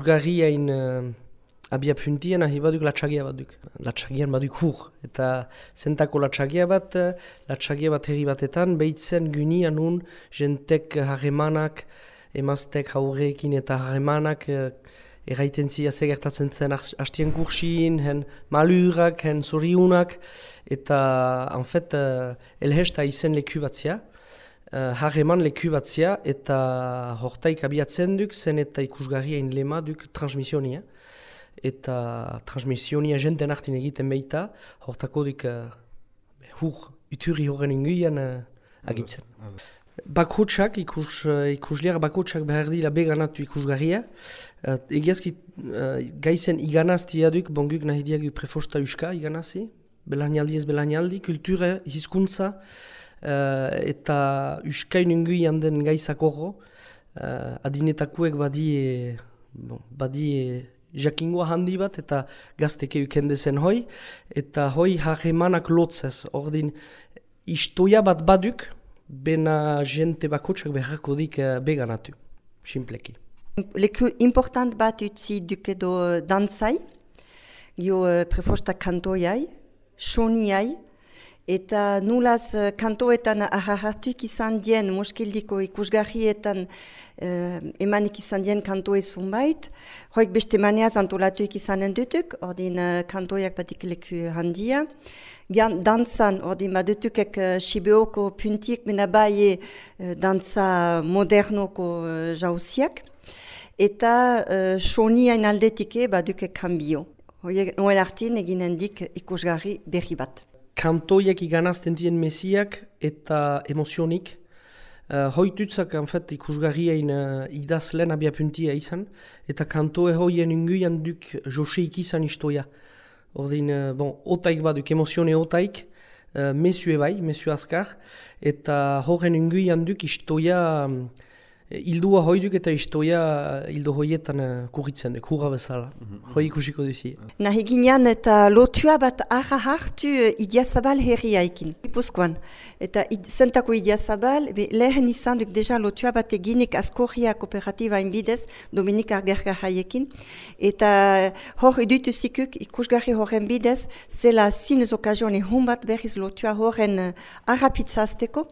ikusgarri hain uh, abia puntien ahi baduk latsagia baduk. Latsagian baduk hur. Eta zentako latsagia bat, latsagia bat herri batetan, behitzen gynia nun jentek harremanak, emaztek haurrekin eta harremanak uh, erraiten zia segertatzen zen hastien kursin, hen malurak, hen zoriunak, eta en fet, uh, elhesta izen leku batzia. Uh, harreman leku batzia eta hortaik abiatzen duk zen eta ikusgarria lema duk transmisionia. Eta transmisionia jenten hartin egiten behita, hortako duk uh, hur, uturi horren inguian uh, agitzen. Bakotsak, ikus, uh, ikusliar bakotsak behar dira beganatu ikusgarria. Uh, egiazki uh, gaizen iganaztia duk, bonguk nahi diagu prefosta uska iganazi. Belainaldi ez belainaldi, kultura, hizkuntza, uh, eta uskain ungui handen gaizak. Uh, adinetakuek badie, bon, badie jakingoa handi bat eta gazteke ukendezen hoi. Eta hoi harremanak lotzez, ordin istoia bat baduk, bena jente bakotsak beharko dik uh, beganatu, simpleki. Leku important bat utzi duk edo dantzai, gio uh, prefosta kantoiai, soniai, eta nulaz kantoetan ahahartuk izan dien, moskildiko ikusgarrietan uh, emanik izan dien kantoe zunbait, hoik beste maneaz antolatuik izanen dutuk, ordin uh, kantoiak batik leku handia, dantzan, ordin badutukek uh, Sibeoko puntik mena bai dantza modernoko uh, jauziak, eta uh, soniain aldetike badukek kanbio. Hoiek noen hartin egin hendik ikusgarri berri bat. Kantoiak iganazten dien mesiak eta emozionik. Uh, hoitutzak anfet ikusgarrien uh, idazlen abia puntia izan, eta kantoe hoien unguian duk joseik izan istoia. Ordin, uh, bon, otaik baduk, emozione otaik, uh, mesue bai, mesue askar, eta horren unguian duk istoia... Um, Ildua hoiduk eta istoia ildo hoietan uh, kurritzen duk, hurra bezala. Mm -hmm. Hoi ikusiko duzi. Nahi ginean eta lotua bat arra hartu idiazabal herriaikin. Ipuzkoan. Eta id, zentako idiazabal, lehen izan duk deja lotua bat eginik askorria kooperatiba inbidez, Dominik Argerga haiekin. Eta hor idutu zikuk ikusgarri horren bidez, zela zinez okazione hun bat berriz lotua horren uh, arrapitzazteko.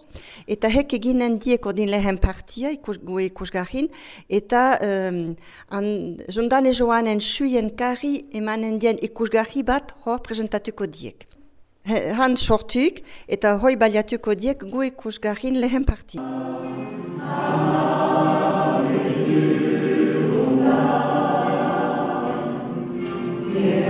Eta hek eginen dieko din lehen partia, ikus gu ikusgahin, eta um, an, jondane joanen suien karri emanen dien ikusgahi bat hor presentatuko diek. He, han sortuk eta hoi baliatuko diek gu ikusgahin lehen parti. Yeah.